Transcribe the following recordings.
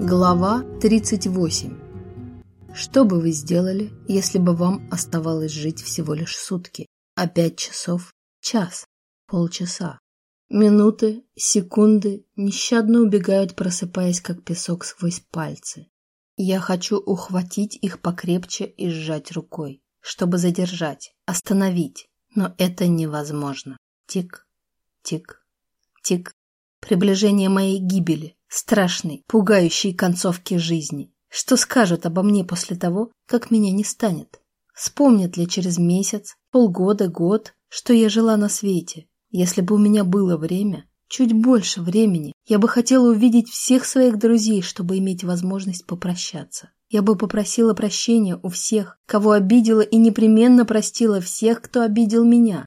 Глава 38. Что бы вы сделали, если бы вам оставалось жить всего лишь сутки, а пять часов – час, полчаса? Минуты, секунды нещадно убегают, просыпаясь, как песок сквозь пальцы. Я хочу ухватить их покрепче и сжать рукой, чтобы задержать, остановить, но это невозможно. Тик, тик, тик. Приближение моей гибели, страшной, пугающей концовки жизни. Что скажут обо мне после того, как меня не станет? Вспомнят ли через месяц, полгода, год, что я жила на свете? Если бы у меня было время, чуть больше времени, я бы хотела увидеть всех своих друзей, чтобы иметь возможность попрощаться. Я бы попросила прощения у всех, кого обидела, и непременно простила всех, кто обидел меня.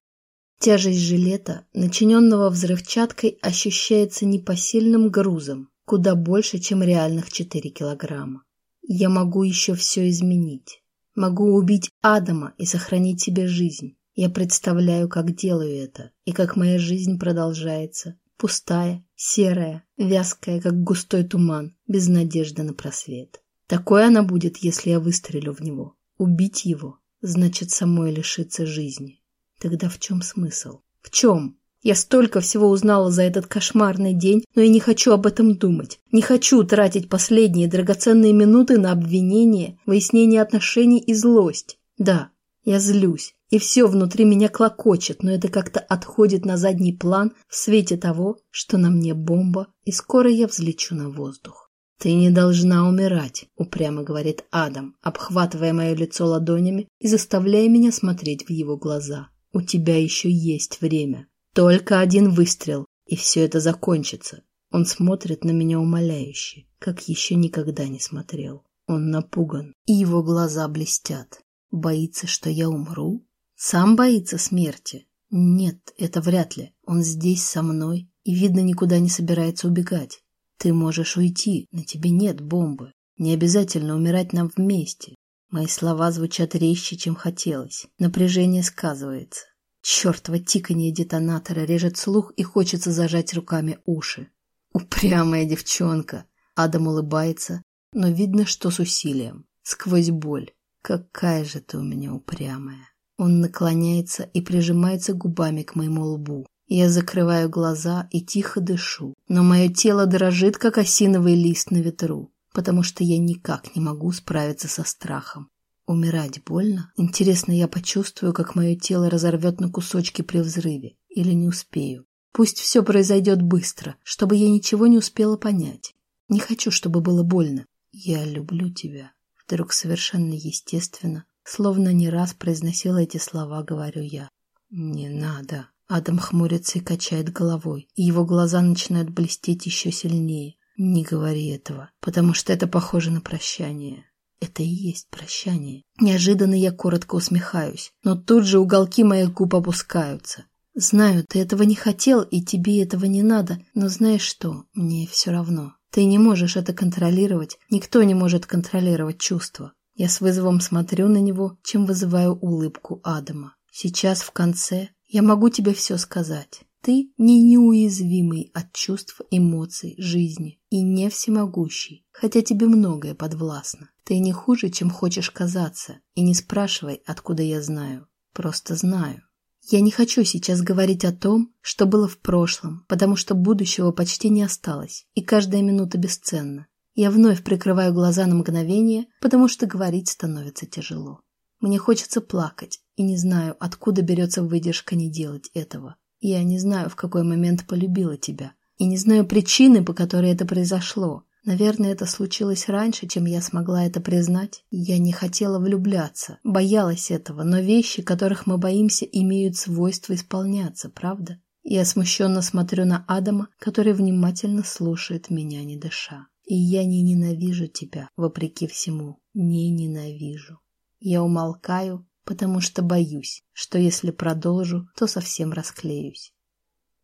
Тяжесть жилета, начиненного взрывчаткой, ощущается непосильным грузом, куда больше, чем реальных 4 килограмма. Я могу еще все изменить. Могу убить Адама и сохранить себе жизнь. Я представляю, как делаю это, и как моя жизнь продолжается, пустая, серая, вязкая, как густой туман, без надежды на просвет. Такой она будет, если я выстрелю в него. Убить его значит самой лишиться жизни. Тогда в чем смысл? В чем? Я столько всего узнала за этот кошмарный день, но я не хочу об этом думать. Не хочу тратить последние драгоценные минуты на обвинение, выяснение отношений и злость. Да, я злюсь, и все внутри меня клокочет, но это как-то отходит на задний план в свете того, что на мне бомба, и скоро я взлечу на воздух. «Ты не должна умирать», — упрямо говорит Адам, обхватывая мое лицо ладонями и заставляя меня смотреть в его глаза. У тебя еще есть время. Только один выстрел, и все это закончится. Он смотрит на меня умоляюще, как еще никогда не смотрел. Он напуган, и его глаза блестят. Боится, что я умру? Сам боится смерти? Нет, это вряд ли. Он здесь со мной, и, видно, никуда не собирается убегать. Ты можешь уйти, на тебе нет бомбы. Не обязательно умирать нам вместе. Мои слова звучат резче, чем хотелось. Напряжение сказывается. Чёртово тиканье детонатора режет слух и хочется зажать руками уши. Упрямая девчонка. Адам улыбается, но видно, что с усилием. Сквозь боль. Какая же ты у меня упрямая. Он наклоняется и прижимается губами к моему лбу. Я закрываю глаза и тихо дышу, но мое тело дрожит, как осиновый лист на ветру потому что я никак не могу справиться со страхом. Умирать больно? Интересно, я почувствую, как мое тело разорвет на кусочки при взрыве. Или не успею? Пусть все произойдет быстро, чтобы я ничего не успела понять. Не хочу, чтобы было больно. Я люблю тебя. Вдруг совершенно естественно, словно не раз произносила эти слова, говорю я. Не надо. Адам хмурится и качает головой, и его глаза начинают блестеть еще сильнее. Не говори этого, потому что это похоже на прощание. Это и есть прощание. Неожиданно я коротко усмехаюсь, но тут же уголки моих губ опускаются. Знаю, ты этого не хотел, и тебе этого не надо, но знаешь что, мне все равно. Ты не можешь это контролировать, никто не может контролировать чувства. Я с вызовом смотрю на него, чем вызываю улыбку Адама. Сейчас в конце я могу тебе все сказать. Ты не неуязвимый от чувств, эмоций, жизни и не всемогущий, хотя тебе многое подвластно. Ты не хуже, чем хочешь казаться, и не спрашивай, откуда я знаю. Просто знаю. Я не хочу сейчас говорить о том, что было в прошлом, потому что будущего почти не осталось, и каждая минута бесценна. Я вновь прикрываю глаза на мгновение, потому что говорить становится тяжело. Мне хочется плакать, и не знаю, откуда берется выдержка не делать этого. Я не знаю, в какой момент полюбила тебя. И не знаю причины, по которой это произошло. Наверное, это случилось раньше, чем я смогла это признать. Я не хотела влюбляться, боялась этого, но вещи, которых мы боимся, имеют свойство исполняться, правда? Я смущенно смотрю на Адама, который внимательно слушает меня, не дыша. И я не ненавижу тебя, вопреки всему. Не ненавижу. Я умолкаю, потому что боюсь, что если продолжу, то совсем расклеюсь.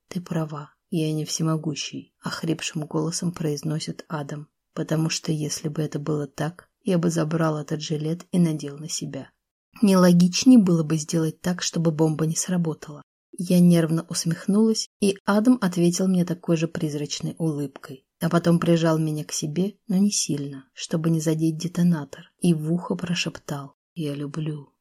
Ты права, я не всемогущий, охрипшим голосом произносит Адам, потому что если бы это было так, я бы забрал этот жилет и надел на себя. Нелогичнее было бы сделать так, чтобы бомба не сработала. Я нервно усмехнулась, и Адам ответил мне такой же призрачной улыбкой. а потом прижал меня к себе, но не сильно, чтобы не задеть детонатор, и в ухо прошептал «Я люблю».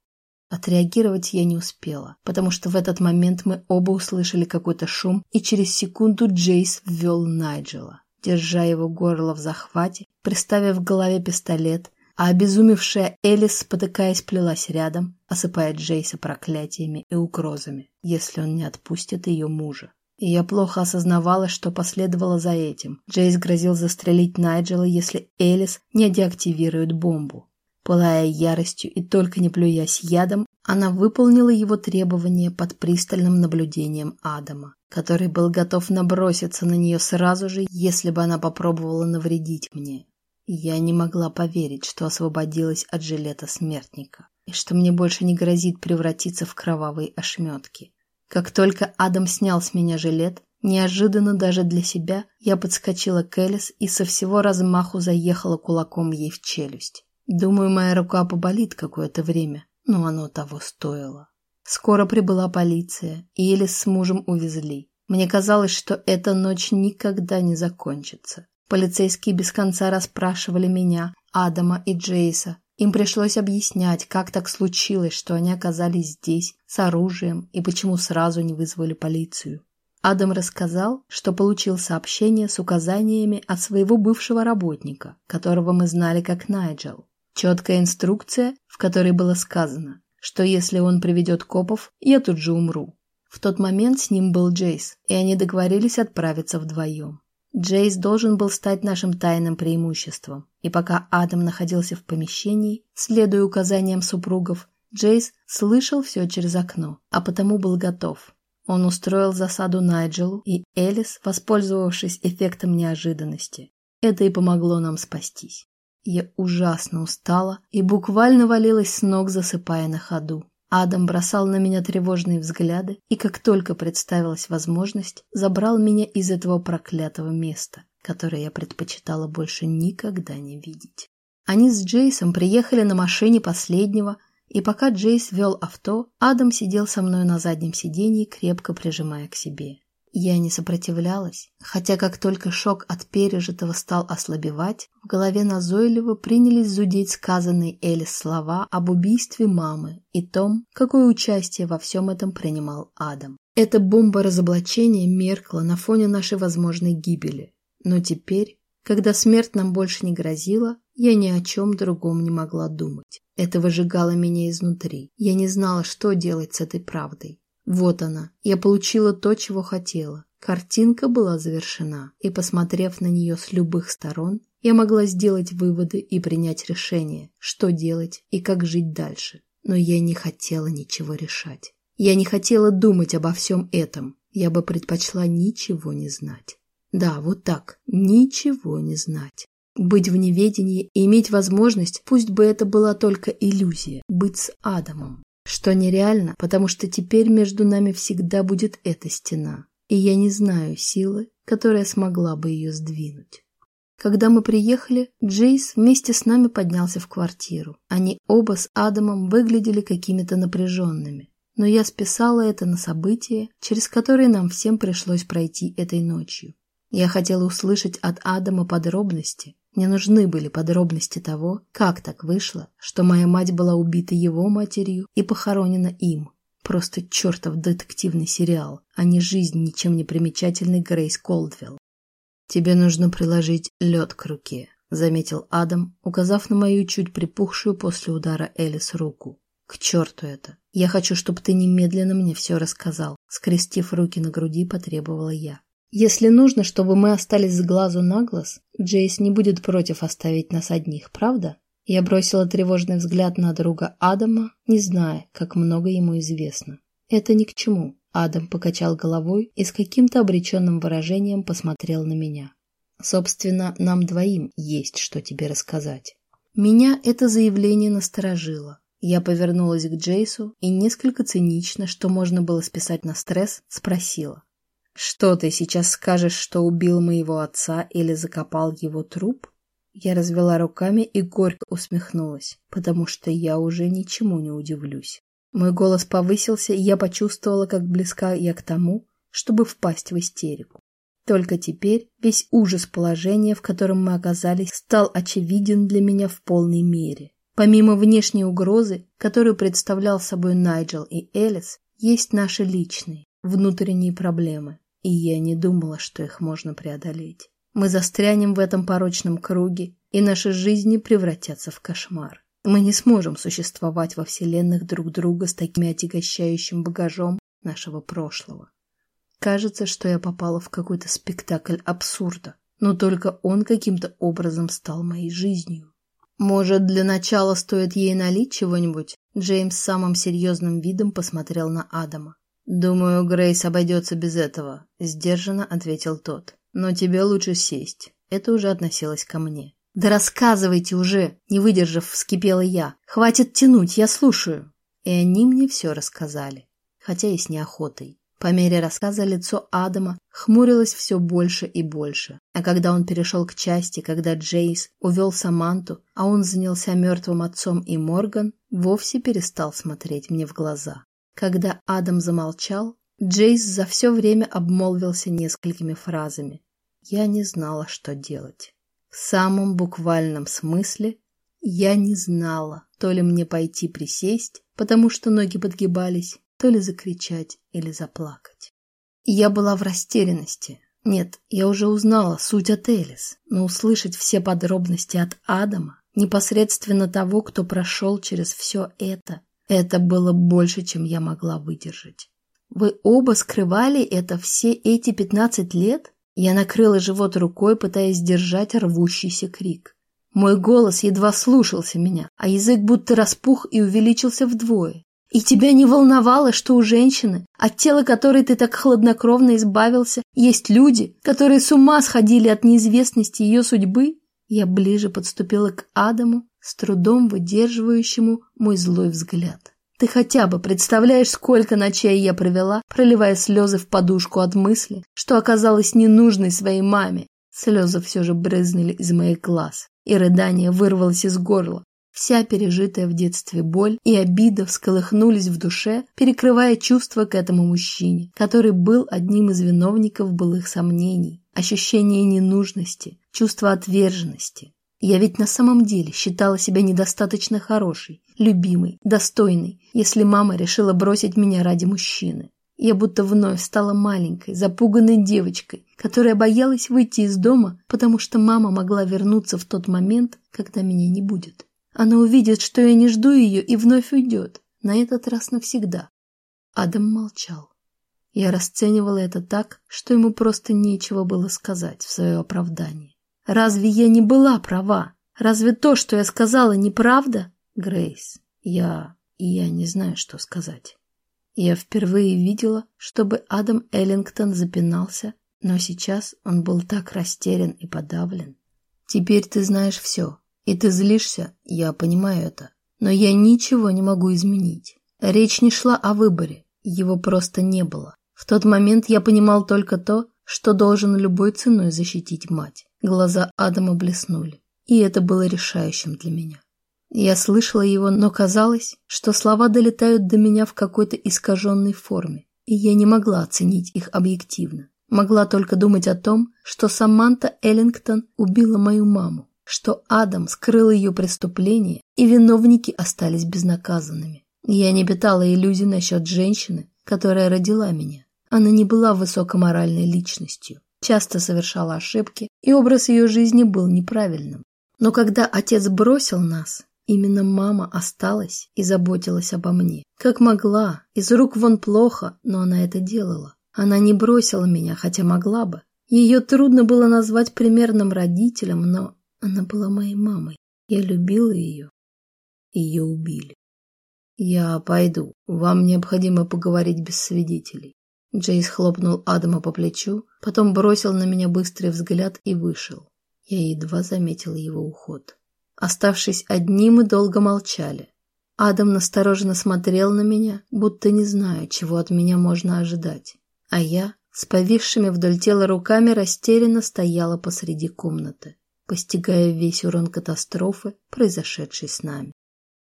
Отреагировать я не успела, потому что в этот момент мы оба услышали какой-то шум, и через секунду Джейс ввел Найджела, держа его горло в захвате, приставив к голове пистолет, а обезумевшая Элис, спотыкаясь, плелась рядом, осыпая Джейса проклятиями и угрозами, если он не отпустит ее мужа. И я плохо осознавала, что последовало за этим. Джейс грозил застрелить Найджела, если Элис не деактивирует бомбу. Пылая яростью и только не плюясь ядом, она выполнила его требования под пристальным наблюдением Адама, который был готов наброситься на нее сразу же, если бы она попробовала навредить мне. Я не могла поверить, что освободилась от жилета смертника, и что мне больше не грозит превратиться в кровавые ошметки. Как только Адам снял с меня жилет, неожиданно даже для себя, я подскочила к Элис и со всего размаху заехала кулаком ей в челюсть. Думаю, моя рука поболит какое-то время, но оно того стоило. Скоро прибыла полиция, и Элис с мужем увезли. Мне казалось, что эта ночь никогда не закончится. Полицейские без конца расспрашивали меня, Адама и Джейса, им пришлось объяснять, как так случилось, что они оказались здесь с оружием и почему сразу не вызвали полицию. Адам рассказал, что получил сообщение с указаниями от своего бывшего работника, которого мы знали как Найджел. Четкая инструкция, в которой было сказано, что если он приведет копов, я тут же умру. В тот момент с ним был Джейс, и они договорились отправиться вдвоем. Джейс должен был стать нашим тайным преимуществом, и пока Адам находился в помещении, следуя указаниям супругов, Джейс слышал все через окно, а потому был готов. Он устроил засаду Найджелу и Элис, воспользовавшись эффектом неожиданности. Это и помогло нам спастись. Я ужасно устала и буквально валилась с ног, засыпая на ходу. Адам бросал на меня тревожные взгляды и, как только представилась возможность, забрал меня из этого проклятого места, которое я предпочитала больше никогда не видеть. Они с Джейсом приехали на машине последнего, и пока Джейс вел авто, Адам сидел со мной на заднем сиденье, крепко прижимая к себе. Я не сопротивлялась, хотя как только шок от пережитого стал ослабевать, в голове назойливо принялись зудеть сказанные Элис слова об убийстве мамы и том, какое участие во всем этом принимал Адам. Эта бомба разоблачения меркла на фоне нашей возможной гибели. Но теперь, когда смерть нам больше не грозила, я ни о чем другом не могла думать. Это выжигало меня изнутри. Я не знала, что делать с этой правдой. Вот она, я получила то, чего хотела. Картинка была завершена, и, посмотрев на нее с любых сторон, я могла сделать выводы и принять решение, что делать и как жить дальше. Но я не хотела ничего решать. Я не хотела думать обо всем этом. Я бы предпочла ничего не знать. Да, вот так, ничего не знать. Быть в неведении и иметь возможность, пусть бы это была только иллюзия, быть с Адамом. Что нереально, потому что теперь между нами всегда будет эта стена, и я не знаю силы, которая смогла бы ее сдвинуть. Когда мы приехали, Джейс вместе с нами поднялся в квартиру. Они оба с Адамом выглядели какими-то напряженными. Но я списала это на события, через которые нам всем пришлось пройти этой ночью. Я хотела услышать от Адама подробности, мне нужны были подробности того, как так вышло, что моя мать была убита его матерью и похоронена им. Просто чертов детективный сериал, а не жизнь ничем не примечательной Грейс Колдвелл. «Тебе нужно приложить лед к руке», — заметил Адам, указав на мою чуть припухшую после удара Элис руку. «К черту это! Я хочу, чтобы ты немедленно мне все рассказал», — скрестив руки на груди, потребовала я. Если нужно, чтобы мы остались с глазу на глаз, Джейс не будет против оставить нас одних, правда? Я бросила тревожный взгляд на друга Адама, не зная, как много ему известно. Это ни к чему. Адам покачал головой и с каким-то обреченным выражением посмотрел на меня. Собственно, нам двоим есть что тебе рассказать. Меня это заявление насторожило. Я повернулась к Джейсу и несколько цинично, что можно было списать на стресс, спросила. «Что ты сейчас скажешь, что убил моего отца или закопал его труп?» Я развела руками и горько усмехнулась, потому что я уже ничему не удивлюсь. Мой голос повысился, и я почувствовала, как близка я к тому, чтобы впасть в истерику. Только теперь весь ужас положения, в котором мы оказались, стал очевиден для меня в полной мере. Помимо внешней угрозы, которую представлял собой Найджел и Элис, есть наши личные, внутренние проблемы, и я не думала, что их можно преодолеть. Мы застрянем в этом порочном круге, и наши жизни превратятся в кошмар. Мы не сможем существовать во вселенных друг друга с таким отягощающим багажом нашего прошлого. Кажется, что я попала в какой-то спектакль абсурда, но только он каким-то образом стал моей жизнью. Может, для начала стоит ей налить чего-нибудь? Джеймс самым серьезным видом посмотрел на Адама. «Думаю, Грейс обойдется без этого», — сдержанно ответил тот. «Но тебе лучше сесть». Это уже относилось ко мне. «Да рассказывайте уже!» — не выдержав, вскипела я. «Хватит тянуть, я слушаю». И они мне все рассказали, хотя и с неохотой. По мере рассказа лицо Адама хмурилось все больше и больше. А когда он перешел к части, когда Джейс увел Саманту, а он занялся мертвым отцом и Морган, вовсе перестал смотреть мне в глаза. Когда Адам замолчал, Джейс за все время обмолвился несколькими фразами. Я не знала, что делать. В самом буквальном смысле я не знала, то ли мне пойти присесть, потому что ноги подгибались, то ли закричать или заплакать. Я была в растерянности. Нет, я уже узнала суть от Элис, но услышать все подробности от Адама, непосредственно того, кто прошел через все это, это было больше, чем я могла выдержать. Вы оба скрывали это все эти пятнадцать лет? Я накрыла живот рукой, пытаясь сдержать рвущийся крик. Мой голос едва слушался меня, а язык будто распух и увеличился вдвое. И тебя не волновало, что у женщины, от тела которой ты так хладнокровно избавился, есть люди, которые с ума сходили от неизвестности ее судьбы? Я ближе подступила к Адаму, с трудом выдерживающему мой злой взгляд. Ты хотя бы представляешь, сколько ночей я провела, проливая слезы в подушку от мысли, что оказалась ненужной своей маме. Слезы все же брызнули из моих глаз, и рыдание вырвалось из горла, Вся пережитая в детстве боль и обида всколыхнулись в душе, перекрывая чувства к этому мужчине, который был одним из виновников былых сомнений, ощущение ненужности, чувство отверженности. Я ведь на самом деле считала себя недостаточно хорошей, любимой, достойной, если мама решила бросить меня ради мужчины. Я будто вновь стала маленькой, запуганной девочкой, которая боялась выйти из дома, потому что мама могла вернуться в тот момент, когда меня не будет. Она увидит, что я не жду ее, и вновь уйдет, на этот раз навсегда. Адам молчал. Я расценивала это так, что ему просто нечего было сказать в свое оправдание. Разве я не была права? Разве то, что я сказала, неправда? Грейс, я... я не знаю, что сказать. Я впервые видела, чтобы Адам Эллингтон запинался, но сейчас он был так растерян и подавлен. Теперь ты знаешь все, и ты злишься, я понимаю это. Но я ничего не могу изменить. Речь не шла о выборе, его просто не было. В тот момент я понимал только то, что должен любой ценой защитить мать. Глаза Адама блеснули, и это было решающим для меня. Я слышала его, но казалось, что слова долетают до меня в какой-то искаженной форме, и я не могла оценить их объективно. Могла только думать о том, что Саманта Эллингтон убила мою маму, что Адам скрыл ее преступление, и виновники остались безнаказанными. Я не питала иллюзий насчет женщины, которая родила меня. Она не была высокоморальной личностью, часто совершала ошибки, и образ ее жизни был неправильным. Но когда отец бросил нас, именно мама осталась и заботилась обо мне. Как могла, из рук вон плохо, но она это делала. Она не бросила меня, хотя могла бы. Ее трудно было назвать примерным родителем, но она была моей мамой. Я любила ее. Ее убили. Я пойду. Вам необходимо поговорить без свидетелей. Джейс хлопнул Адама по плечу, потом бросил на меня быстрый взгляд и вышел. Я едва заметил его уход. Оставшись одни, мы долго молчали. Адам настороженно смотрел на меня, будто не зная, чего от меня можно ожидать. А я, с повисшими вдоль тела руками, растерянно стояла посреди комнаты постигая весь урон катастрофы, произошедшей с нами.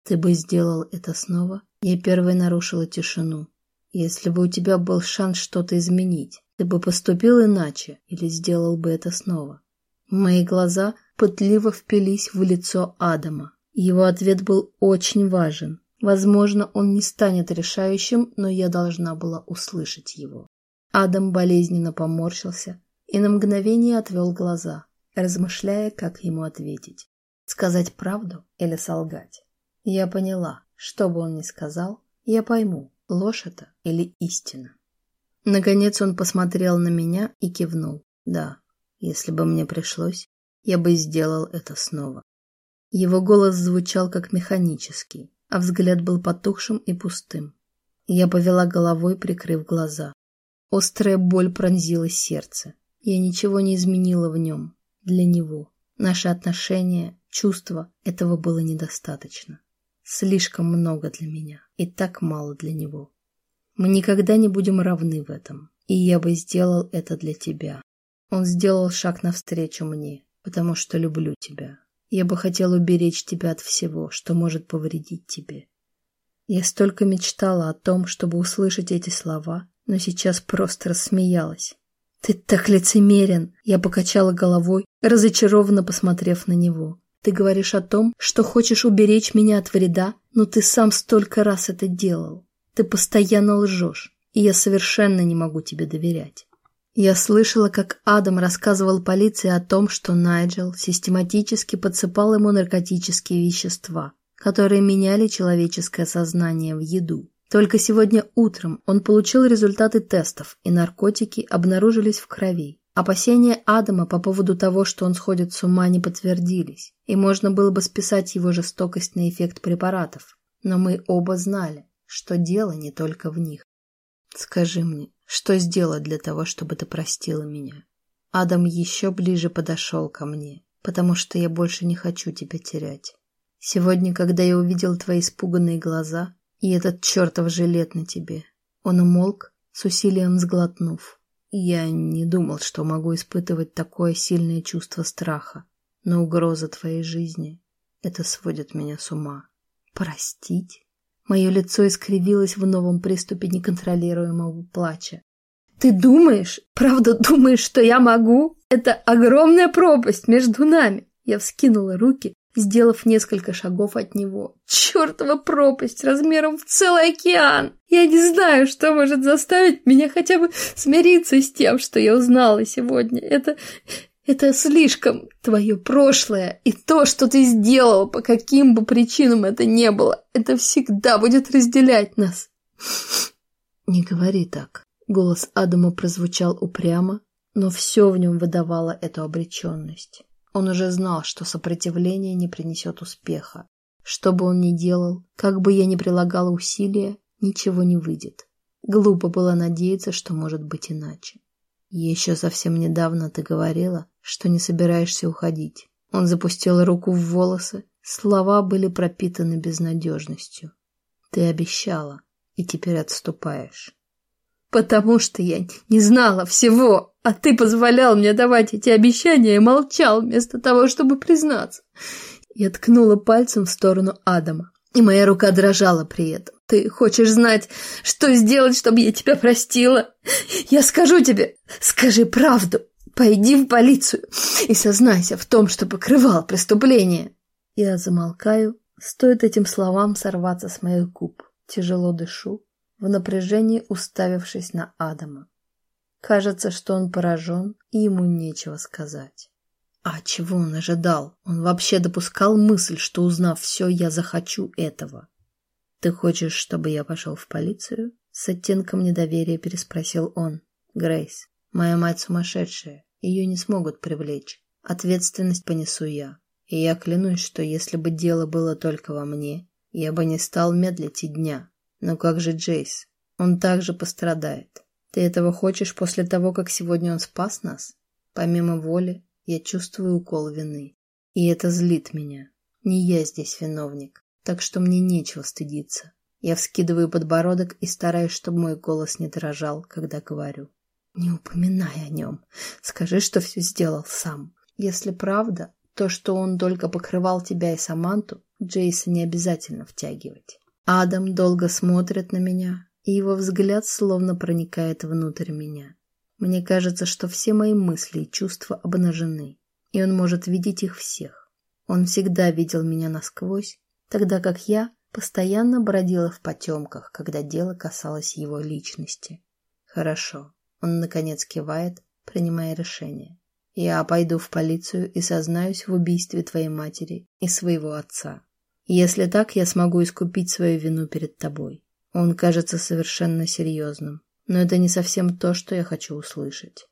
Ты бы сделал это снова? Я первой нарушила тишину. Если бы у тебя был шанс что-то изменить, ты бы поступил иначе или сделал бы это снова? Мои глаза пытливо впились в лицо Адама. Его ответ был очень важен. Возможно, он не станет решающим, но я должна была услышать его. Адам болезненно поморщился и на мгновение отвел глаза, размышляя, как ему ответить. Сказать правду или солгать? Я поняла, что бы он ни сказал, я пойму, ложь это или истина. Наконец он посмотрел на меня и кивнул. Да, если бы мне пришлось, я бы сделал это снова. Его голос звучал как механический, а взгляд был потухшим и пустым. Я повела головой, прикрыв глаза. Острая боль пронзила сердце. Я ничего не изменила в нем. Для него. Наши отношения, чувства, этого было недостаточно. Слишком много для меня и так мало для него. Мы никогда не будем равны в этом, и я бы сделал это для тебя. Он сделал шаг навстречу мне, потому что люблю тебя. Я бы хотел уберечь тебя от всего, что может повредить тебе. Я столько мечтала о том, чтобы услышать эти слова, но сейчас просто рассмеялась. «Ты так лицемерен!» Я покачала головой, разочарованно посмотрев на него. «Ты говоришь о том, что хочешь уберечь меня от вреда, но ты сам столько раз это делал. Ты постоянно лжешь, и я совершенно не могу тебе доверять. Я слышала, как Адам рассказывал полиции о том, что Найджел систематически подсыпал ему наркотические вещества, которые меняли человеческое сознание в еду. Только сегодня утром он получил результаты тестов, и наркотики обнаружились в крови. Опасения Адама по поводу того, что он сходит с ума, не подтвердились, и можно было бы списать его жестокость на эффект препаратов. Но мы оба знали, что дело не только в них. Скажи мне, что сделать для того, чтобы ты простила меня? Адам еще ближе подошел ко мне, потому что я больше не хочу тебя терять. Сегодня, когда я увидел твои испуганные глаза и этот чертов жилет на тебе, он умолк, с усилием сглотнув. Я не думал, что могу испытывать такое сильное чувство страха, но угроза твоей жизни — это сводит меня с ума. Простить? Мое лицо искривилось в новом приступе неконтролируемого плача. «Ты думаешь, правда думаешь, что я могу? Это огромная пропасть между нами!» Я вскинула руки, сделав несколько шагов от него. «Чертова пропасть размером в целый океан! Я не знаю, что может заставить меня хотя бы смириться с тем, что я узнала сегодня. Это... Это слишком твое прошлое, и то, что ты сделал, по каким бы причинам это не было, это всегда будет разделять нас. Не говори так. Голос Адама прозвучал упрямо, но все в нем выдавало эту обреченность. Он уже знал, что сопротивление не принесет успеха. Что бы он ни делал, как бы я ни прилагала усилия, ничего не выйдет. Глупо было надеяться, что может быть иначе. Еще совсем недавно ты говорила, что не собираешься уходить. Он запустил руку в волосы, слова были пропитаны безнадежностью. Ты обещала, и теперь отступаешь. Потому что я не знала всего, а ты позволял мне давать эти обещания и молчал вместо того, чтобы признаться. Я ткнула пальцем в сторону Адама, и моя рука дрожала при этом. Ты хочешь знать, что сделать, чтобы я тебя простила? Я скажу тебе, скажи правду. Пойди в полицию и сознайся в том, что покрывал преступление. Я замолкаю, стоит этим словам сорваться с моих губ. Тяжело дышу, в напряжении уставившись на Адама. Кажется, что он поражен, и ему нечего сказать. А чего он ожидал? Он вообще допускал мысль, что, узнав все, я захочу этого. «Ты хочешь, чтобы я пошел в полицию?» С оттенком недоверия переспросил он. «Грейс, Моя мать сумасшедшая, ее не смогут привлечь. Ответственность понесу я. И я клянусь, что если бы дело было только во мне, я бы не стал медлить и дня. Но как же Джейс? Он также пострадает. Ты этого хочешь после того, как сегодня он спас нас? Помимо воли, я чувствую укол вины. И это злит меня. Не я здесь виновник, так что мне нечего стыдиться. Я вскидываю подбородок и стараюсь, чтобы мой голос не дрожал, когда говорю. Не упоминай о нем. Скажи, что все сделал сам. Если правда, то, что он только покрывал тебя и Саманту, Джейса не обязательно втягивать. Адам долго смотрит на меня, и его взгляд словно проникает внутрь меня. Мне кажется, что все мои мысли и чувства обнажены, и он может видеть их всех. Он всегда видел меня насквозь, тогда как я постоянно бродила в потемках, когда дело касалось его личности. Хорошо, он наконец кивает, принимая решение. Я пойду в полицию и сознаюсь в убийстве твоей матери и своего отца. Если так, я смогу искупить свою вину перед тобой. Он кажется совершенно серьезным, но это не совсем то, что я хочу услышать.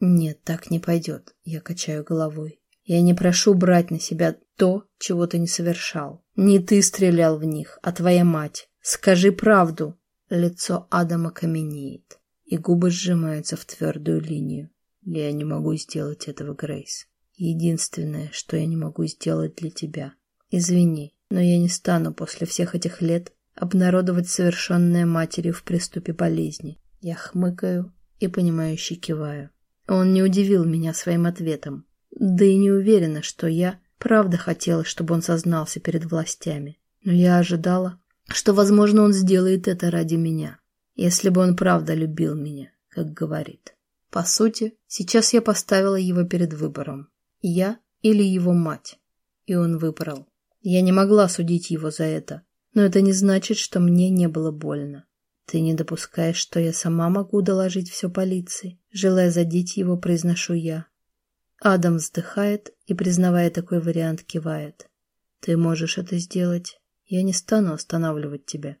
Нет, так не пойдет, я качаю головой. Я не прошу брать на себя то, чего ты не совершал. Не ты стрелял в них, а твоя мать. Скажи правду. Лицо Адама каменеет, и губы сжимаются в твердую линию. Я не могу сделать этого, Грейс. Единственное, что я не могу сделать для тебя. Извини, но я не стану после всех этих лет обнародовать совершенное матерью в приступе болезни. Я хмыкаю и понимающе киваю. Он не удивил меня своим ответом. Да и не уверена, что я правда хотела, чтобы он сознался перед властями. Но я ожидала, что, возможно, он сделает это ради меня, если бы он правда любил меня, как говорит. По сути, сейчас я поставила его перед выбором. Я или его мать. И он выбрал. Я не могла судить его за это, но это не значит, что мне не было больно. Ты не допускаешь, что я сама могу доложить все полиции? Желая задеть его, произношу я. Адам вздыхает и, признавая такой вариант, кивает. Ты можешь это сделать. Я не стану останавливать тебя.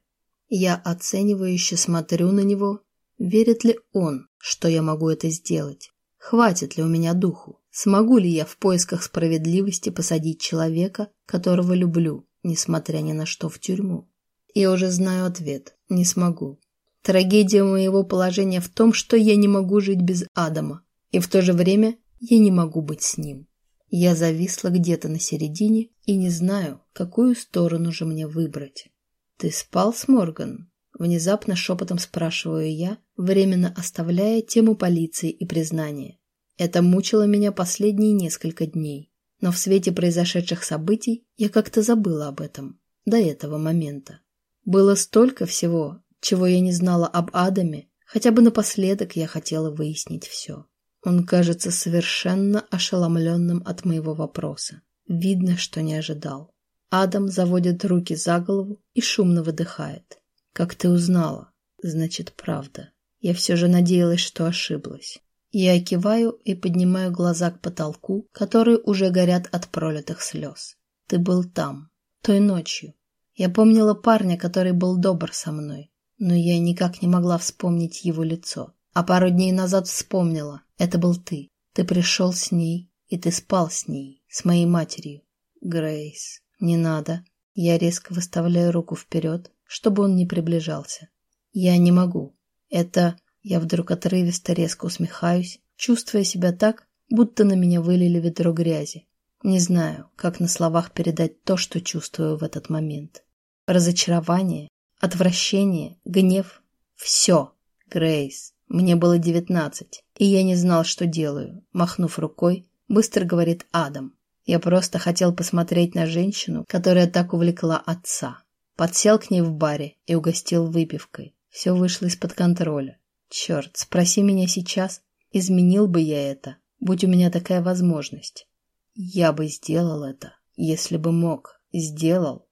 Я оценивающе смотрю на него Верит ли он, что я могу это сделать? Хватит ли у меня духу? Смогу ли я в поисках справедливости посадить человека, которого люблю, несмотря ни на что в тюрьму? Я уже знаю ответ. Не смогу. Трагедия моего положения в том, что я не могу жить без Адама, и в то же время я не могу быть с ним. Я зависла где-то на середине и не знаю, какую сторону же мне выбрать. Ты спал с Морган? Внезапно шепотом спрашиваю я, временно оставляя тему полиции и признания. Это мучило меня последние несколько дней. Но в свете произошедших событий я как-то забыла об этом. До этого момента. Было столько всего, чего я не знала об Адаме, хотя бы напоследок я хотела выяснить все. Он кажется совершенно ошеломленным от моего вопроса. Видно, что не ожидал. Адам заводит руки за голову и шумно выдыхает. Как ты узнала? Значит, правда. Я все же надеялась, что ошиблась. Я киваю и поднимаю глаза к потолку, которые уже горят от пролитых слез. Ты был там, той ночью. Я помнила парня, который был добр со мной, но я никак не могла вспомнить его лицо. А пару дней назад вспомнила. Это был ты. Ты пришел с ней, и ты спал с ней, с моей матерью. Грейс, не надо. Я резко выставляю руку вперед, чтобы он не приближался. Я не могу. Это... Я вдруг отрывисто резко усмехаюсь, чувствуя себя так, будто на меня вылили ведро грязи. Не знаю, как на словах передать то, что чувствую в этот момент. Разочарование, отвращение, гнев. Все. Грейс. Мне было девятнадцать, и я не знал, что делаю. Махнув рукой, быстро говорит Адам. Я просто хотел посмотреть на женщину, которая так увлекла отца. Подсел к ней в баре и угостил выпивкой. Все вышло из-под контроля. Черт, спроси меня сейчас, изменил бы я это, будь у меня такая возможность. Я бы сделал это, если бы мог. Сделал.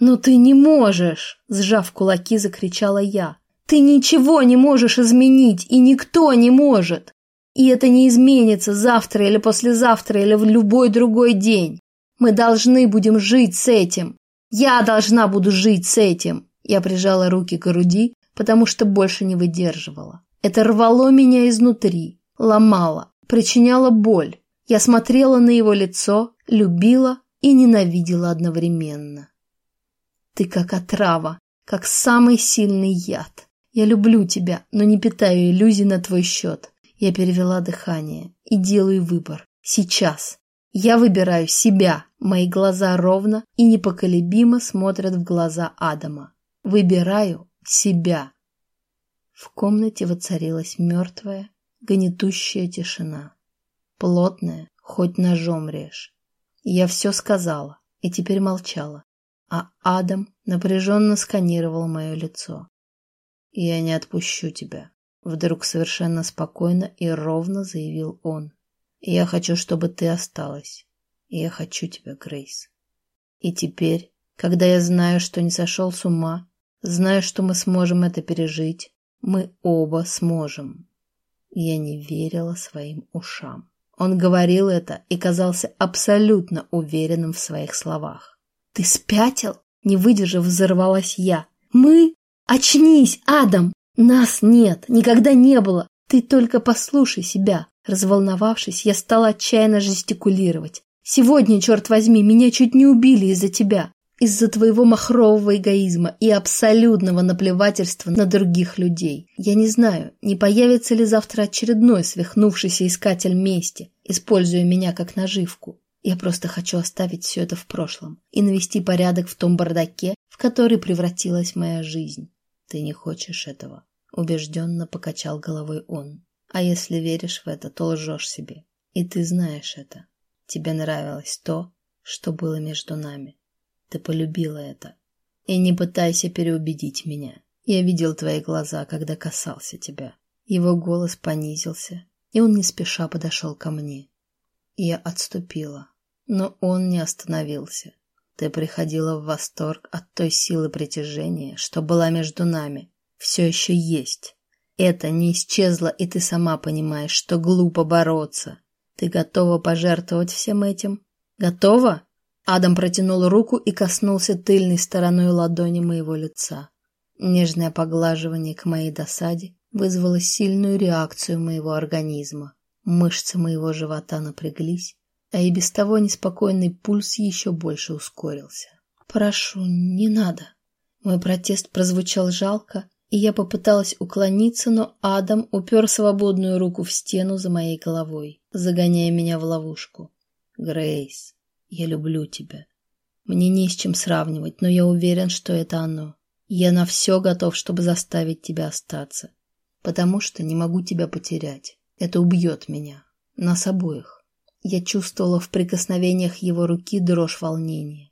«Но ты не можешь!» — сжав кулаки, закричала я. «Ты ничего не можешь изменить, и никто не может! И это не изменится завтра или послезавтра или в любой другой день. Мы должны будем жить с этим. Я должна буду жить с этим. Я прижала руки к груди, потому что больше не выдерживала. Это рвало меня изнутри, ломало, причиняло боль. Я смотрела на его лицо, любила и ненавидела одновременно. Ты как отрава, как самый сильный яд. Я люблю тебя, но не питаю иллюзий на твой счет. Я перевела дыхание и делаю выбор. Сейчас. Я выбираю себя. Мои глаза ровно и непоколебимо смотрят в глаза Адама. Выбираю себя. В комнате воцарилась мертвая, гнетущая тишина. Плотная, хоть ножом режь. Я все сказала и теперь молчала, а Адам напряженно сканировал мое лицо. «Я не отпущу тебя», — вдруг совершенно спокойно и ровно заявил он. «Я хочу, чтобы ты осталась. Я хочу тебя, Грейс. И теперь, когда я знаю, что не сошел с ума, знаю, что мы сможем это пережить, мы оба сможем». Я не верила своим ушам. Он говорил это и казался абсолютно уверенным в своих словах. «Ты спятил?» Не выдержав, взорвалась я. «Мы? Очнись, Адам! Нас нет, никогда не было! Ты только послушай себя!» Разволновавшись, я стала отчаянно жестикулировать. «Сегодня, черт возьми, меня чуть не убили из-за тебя из-за твоего махрового эгоизма и абсолютного наплевательства на других людей. Я не знаю, не появится ли завтра очередной свихнувшийся искатель мести, используя меня как наживку. Я просто хочу оставить все это в прошлом и навести порядок в том бардаке, в который превратилась моя жизнь. Ты не хочешь этого, убежденно покачал головой он. А если веришь в это, то лжешь себе. И ты знаешь это. Тебе нравилось то, что было между нами. Ты полюбила это. И не пытайся переубедить меня. Я видел твои глаза, когда касался тебя. Его голос понизился, и он не спеша подошел ко мне. Я отступила, но он не остановился. Ты приходила в восторг от той силы притяжения, что была между нами. Все еще есть. Это не исчезло, и ты сама понимаешь, что глупо бороться. Ты готова пожертвовать всем этим? Готова? Адам протянул руку и коснулся тыльной стороной ладони моего лица. Нежное поглаживание к моей досаде вызвало сильную реакцию моего организма. Мышцы моего живота напряглись, а и без того неспокойный пульс еще больше ускорился. «Прошу, не надо!» Мой протест прозвучал жалко, и я попыталась уклониться, но Адам упер свободную руку в стену за моей головой, загоняя меня в ловушку. «Грейс, я люблю тебя. Мне не с чем сравнивать, но я уверен, что это оно. Я на все готов, чтобы заставить тебя остаться. Потому что не могу тебя потерять. Это убьет меня. Нас обоих. Я чувствовала в прикосновениях его руки дрожь волнения.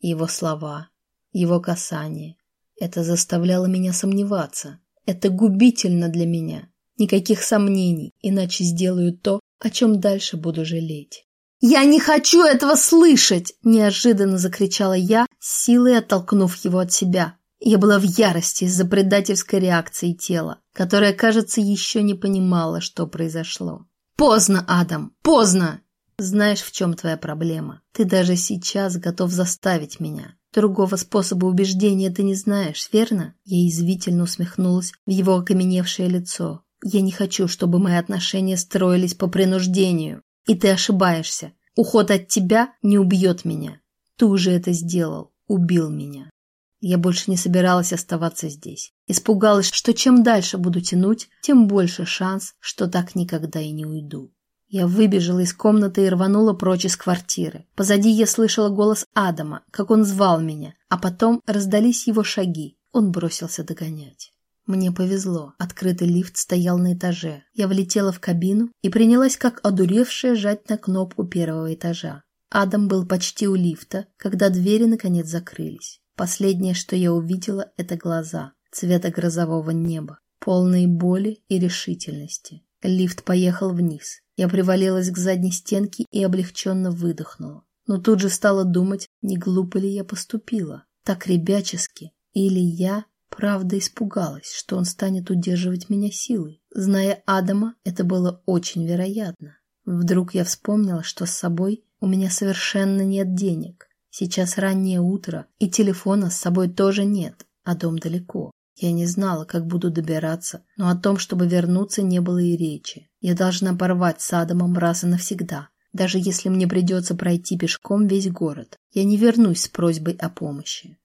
Его слова, его касание. Это заставляло меня сомневаться. Это губительно для меня. Никаких сомнений, иначе сделаю то, о чем дальше буду жалеть. «Я не хочу этого слышать!» – неожиданно закричала я, силой оттолкнув его от себя. Я была в ярости из-за предательской реакции тела, которое, кажется, еще не понимало, что произошло. «Поздно, Адам, поздно!» Знаешь, в чем твоя проблема? Ты даже сейчас готов заставить меня. Другого способа убеждения ты не знаешь, верно? Я извительно усмехнулась в его окаменевшее лицо. Я не хочу, чтобы мои отношения строились по принуждению. И ты ошибаешься. Уход от тебя не убьет меня. Ты уже это сделал, убил меня. Я больше не собиралась оставаться здесь. Испугалась, что чем дальше буду тянуть, тем больше шанс, что так никогда и не уйду. Я выбежала из комнаты и рванула прочь из квартиры. Позади я слышала голос Адама, как он звал меня, а потом раздались его шаги. Он бросился догонять. Мне повезло. Открытый лифт стоял на этаже. Я влетела в кабину и принялась как одуревшая жать на кнопку первого этажа. Адам был почти у лифта, когда двери наконец закрылись. Последнее, что я увидела, это глаза цвета грозового неба, полные боли и решительности. Лифт поехал вниз. Я привалилась к задней стенке и облегченно выдохнула. Но тут же стала думать, не глупо ли я поступила. Так ребячески. Или я Правда испугалась, что он станет удерживать меня силой. Зная Адама, это было очень вероятно. Вдруг я вспомнила, что с собой у меня совершенно нет денег. Сейчас раннее утро, и телефона с собой тоже нет, а дом далеко. Я не знала, как буду добираться, но о том, чтобы вернуться, не было и речи. Я должна порвать с Адамом раз и навсегда. Даже если мне придется пройти пешком весь город, я не вернусь с просьбой о помощи.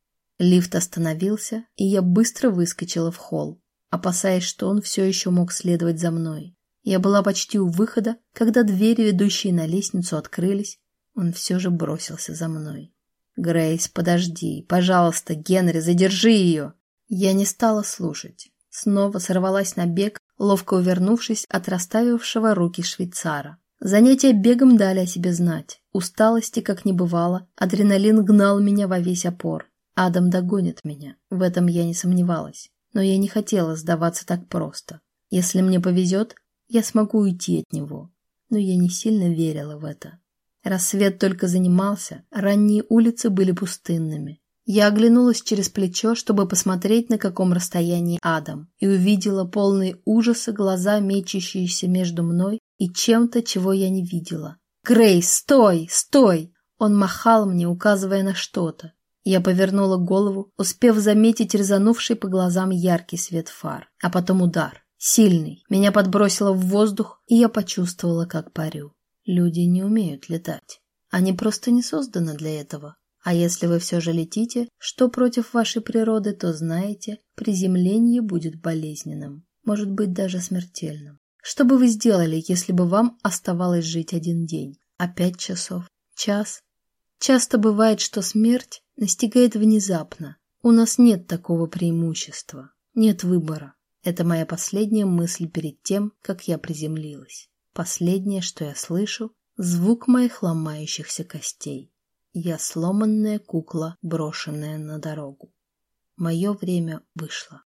Лифт остановился, и я быстро выскочила в холл, опасаясь, что он все еще мог следовать за мной. Я была почти у выхода, когда двери, ведущие на лестницу, открылись. Он все же бросился за мной. «Грейс, подожди, пожалуйста, Генри, задержи ее!» Я не стала слушать. Снова сорвалась на бег, ловко увернувшись от расставившего руки швейцара. Занятия бегом дали о себе знать. Усталости как не бывало, адреналин гнал меня во весь опор. Адам догонит меня, в этом я не сомневалась. Но я не хотела сдаваться так просто. Если мне повезет, я смогу уйти от него. Но я не сильно верила в это. Рассвет только занимался, ранние улицы были пустынными. Я оглянулась через плечо, чтобы посмотреть, на каком расстоянии Адам, и увидела полные ужаса глаза, мечущиеся между мной и чем-то, чего я не видела. «Грейс, стой! Стой!» Он махал мне, указывая на что-то. Я повернула голову, успев заметить резанувший по глазам яркий свет фар, а потом удар. Сильный. Меня подбросило в воздух, и я почувствовала, как парю. Люди не умеют летать. Они просто не созданы для этого. А если вы все же летите, что против вашей природы, то знаете, приземление будет болезненным, может быть даже смертельным. Что бы вы сделали, если бы вам оставалось жить один день, а пять часов, час? Часто бывает, что смерть настигает внезапно. У нас нет такого преимущества, нет выбора. Это моя последняя мысль перед тем, как я приземлилась. Последнее, что я слышу, звук моих ломающихся костей. Я сломанная кукла, брошенная на дорогу. Мое время вышло.